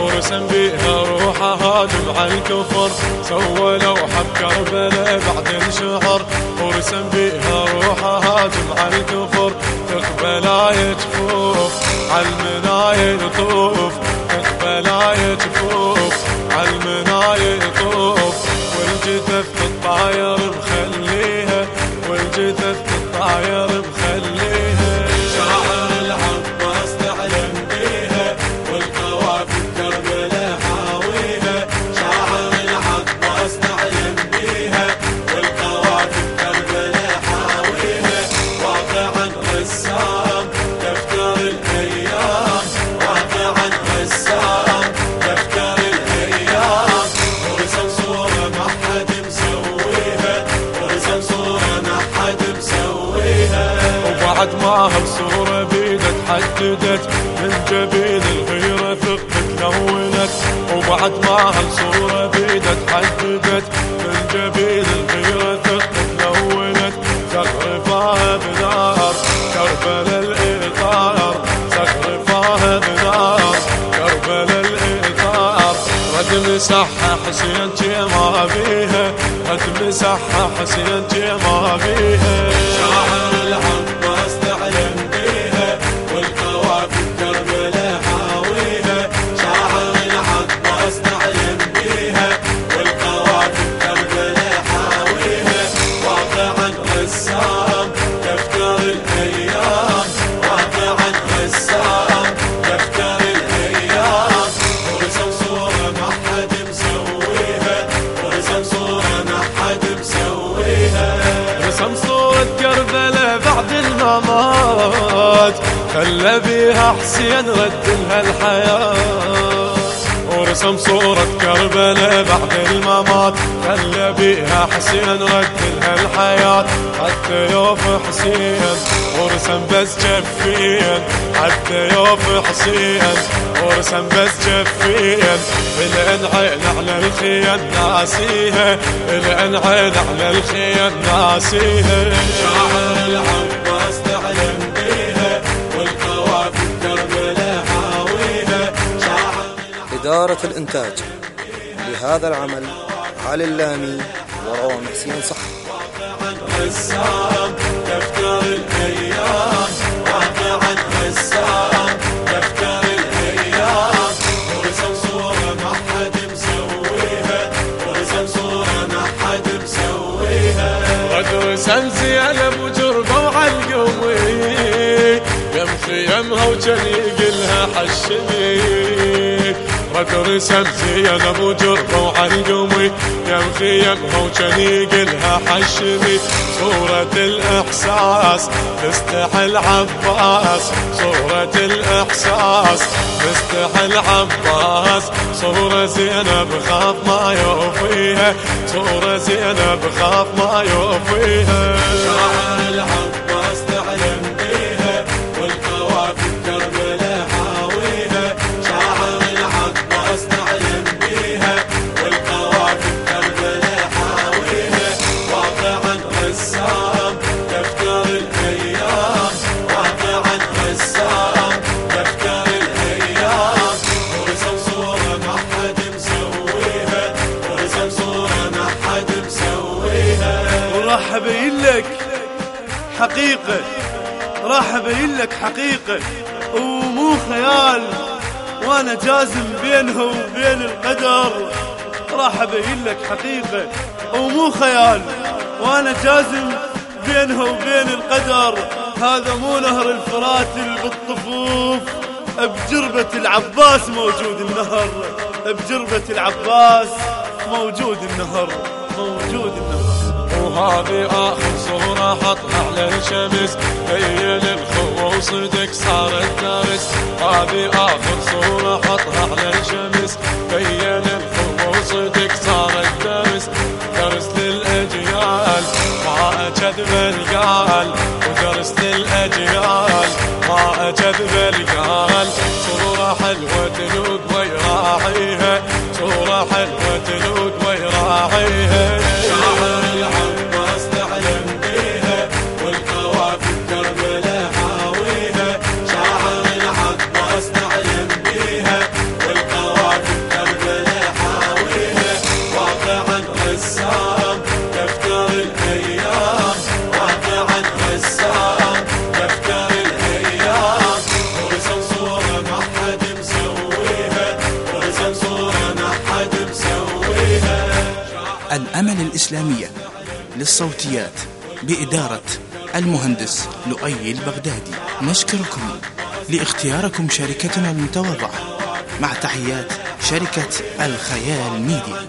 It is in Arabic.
ورسم بيها روحه هاجم على الكفر. سوى لوحة بكربلاء بعد انشهر ورسم بيها روحه هاجم على الكفر. تقبل جفوف على وبعد ما هالصورة بيدك حددت. من جبين الغيرة ثقت لونت وبعد ما هالصورة بيدك حددت. من جبين الغيرة ثقت لونت زخرفاها بنار كربل الإطار زخرفاها بنار كربل الإطار رد مسحها حسين جيما بيها رد مسحها حسين جيما بيها شاعر العباس خلى بيها حسين رد لها الحياة. ورسم صورة كربلاء بعد الممات خلى بيها حسين رد لها الحياة. حتى يوف حسين ورسم بس جفين حتى يوف حسين ورسم بس جفين الانعين على الخيل ناسيها. الانعين على الخيل ناسيها. شاعر العباس إدارة الإنتاج. لهذا العمل علي اللامي وروان حسين صح. رسام دفتر الأيام ورسم صورة ما حد مسويها صورة ما حد مسويها. زينب وجربه وعالقوي يم خيمها وجن يقلها حشمي غد رسم زينب وجربه وعالقوي يم خيمها وجن يقلها حشمي. صورة الإحساس تستحي عباس صورة الإحساس تستحي عباس صورة زينب خاف ما يوفيها. صورة زينب خاف ما يوفيها. شاعر العباس وراح ابين لك حقيقة راح ابين لك حقيقة. ومو خيال وأنا جازم بينها وبين القدر. راح ابين لك حقيقة ومو خيال وأنا جازم بينها وبين القدر. هذا مو نهر الفرات اللي بالطفوف. بجربة العباس موجود النهر بجربة العباس موجود النهر موجود النهر. وهذه صورة حطها على الشمس. بين الخوة وصدق صارت دارس هذه آخر صورة حطها على الشمس. بين الخوة وصدق صارت دارس درس للأجيال ما أكذب القال ودرس للأجيال ما أكذب القال صورة حلوة تلوق ويراعيها صورة حلوة تلوق ويراعيها الإسلامية للصوتيات بإدارة المهندس لؤي البغدادي. نشكركم لاختياركم شركتنا المتواضعة مع تحيات شركة الخيال ميديا.